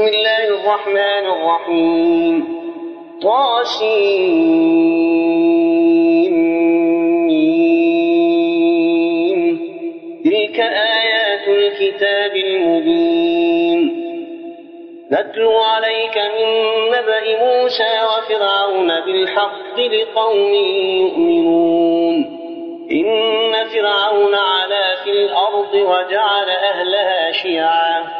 بسم الله الرحمن الرحيم. طاسيم تلك آيات الكتاب المبين. نتلو عليك من نبأ موسى وفرعون بالحق لقوم يؤمنون. إن فرعون علا في الأرض وجعل أهلها شيعا.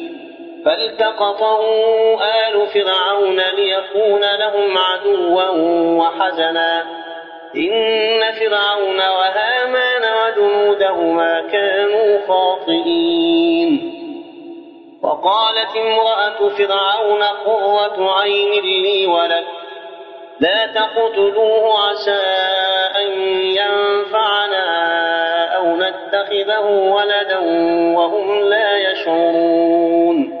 فالتقطه آل فرعون ليكون لهم عدوا وحزنا. إن فرعون وهامان وجنودهما كانوا خاطئين. وقالت امرأة فرعون قرة عين لي ولك لا تقتلوه عسى أن ينفعنا أو نتخذه ولدا وهم لا يشعرون.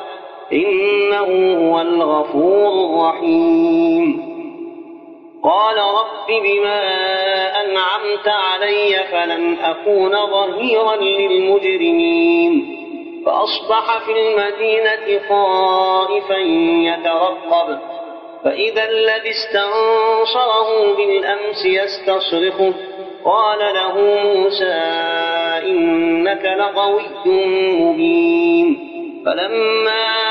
إنه هو الغفور الرحيم. قال رب بما أنعمت علي فلن أكون ظهيرا للمجرمين. فأصبح في المدينة خائفا يترقب. فإذا الذي استنصره بالأمس يستصرخه. قال له موسى إنك لغوي مبين. فلما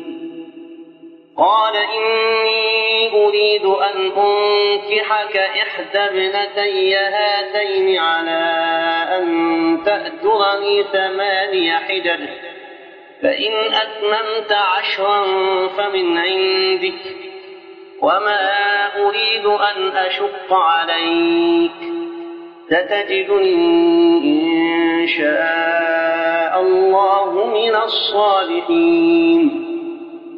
قال إني أريد أن أنكحك إحدى ابنتي هاتين على أن تأجرني ثماني حجج فإن أتممت عشرا فمن عندك وما أريد أن أشق عليك ستجدني إن شاء الله من الصالحين.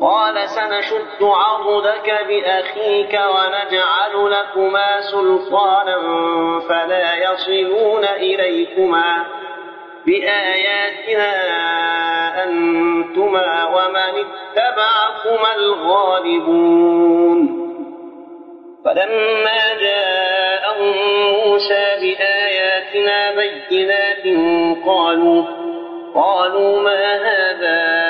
قال سنشد عضدك بأخيك ونجعل لكما سلطانا فلا يصلون إليكما بآياتنا أنتما ومن اتبعكما الغالبون فلما جاءهم موسى بآياتنا بينات قالوا قالوا ما هذا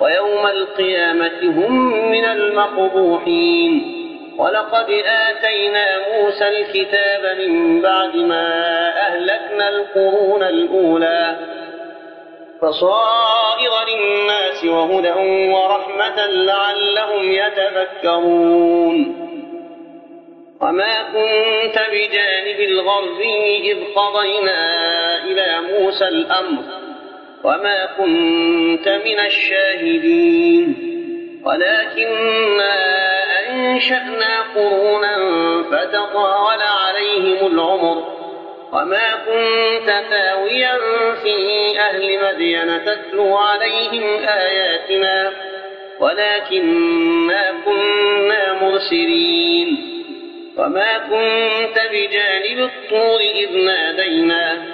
ويوم القيامة هم من المقبوحين. ولقد آتينا موسى الكتاب من بعد ما أهلكنا القرون الأولى. بصائر للناس وهدى ورحمة لعلهم يتذكرون وما كنت بجانب الغربي إذ قضينا إلى موسى الأمر. وما كنت من الشاهدين ولكننا أنشأنا قرونا فتطاول عليهم العمر وما كنت ثاويا في أهل مدين تتلو عليهم آياتنا ولكننا كنا مرسلين وما كنت بجانب الطور إذ نادينا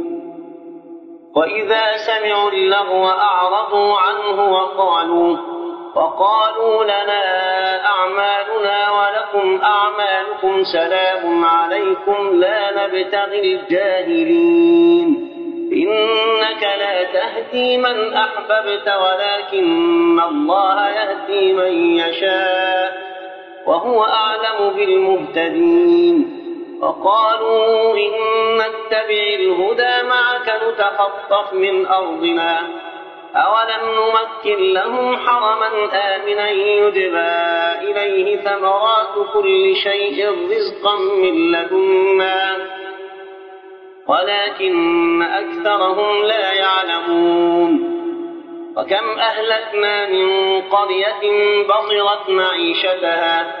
وإذا سمعوا اللغو أعرضوا عنه وقالوا وقالوا لنا أعمالنا ولكم أعمالكم سلام عليكم لا نبتغي الجاهلين إنك لا تهدي من أحببت ولكن الله يهدي من يشاء وهو أعلم بالمهتدين وقالوا إن نتبع الهدى معك نتخطف من أرضنا. أولم نمكن لهم حرما آمنا يجبى إليه ثمرات كل شيء رزقا من لدنا. ولكن أكثرهم لا يعلمون. وكم أهلكنا من قرية بطرت معيشتها.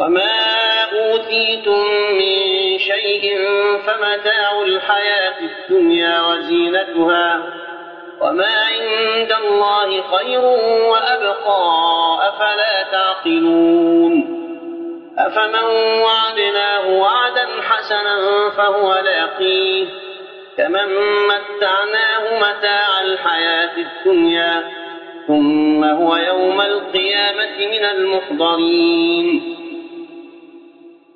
وما أوتيتم من شيء فمتاع الحياة الدنيا وزينتها وما عند الله خير وأبقى أفلا تعقلون أفمن وعدناه وعدا حسنا فهو لاقيه كمن متعناه متاع الحياة الدنيا ثم هو يوم القيامة من المحضرين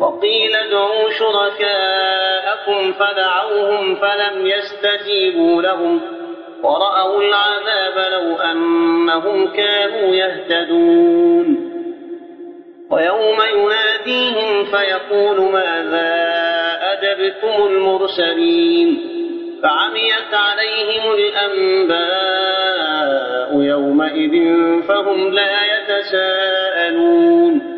وقيل ادعوا شركاءكم فدعوهم فلم يستجيبوا لهم ورأوا العذاب لو أنهم كانوا يهتدون. ويوم يناديهم فيقول ماذا أجبتم المرسلين؟ فعميت عليهم الأنباء يومئذ فهم لا يتساءلون.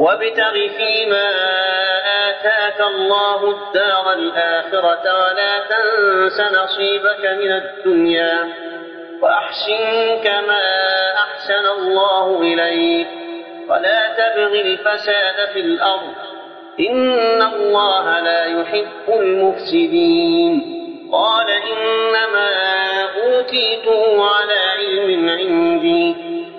وابتغ فيما آتاك الله الدار الآخرة ولا تنس نصيبك من الدنيا وأحسن كما أحسن الله إليك ولا تبغ الفساد في الأرض إن الله لا يحب المفسدين قال إنما أوتيته على علم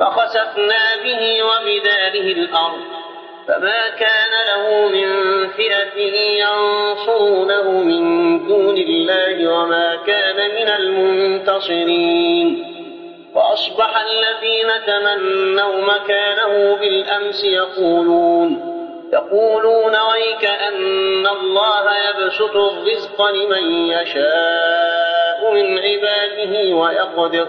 فخسفنا به وبداره الأرض فما كان له من فئة ينصرونه من دون الله وما كان من المنتصرين وأصبح الذين تمنوا مكانه بالأمس يقولون يقولون ويك أن الله يبسط الرزق لمن يشاء من عباده ويقدر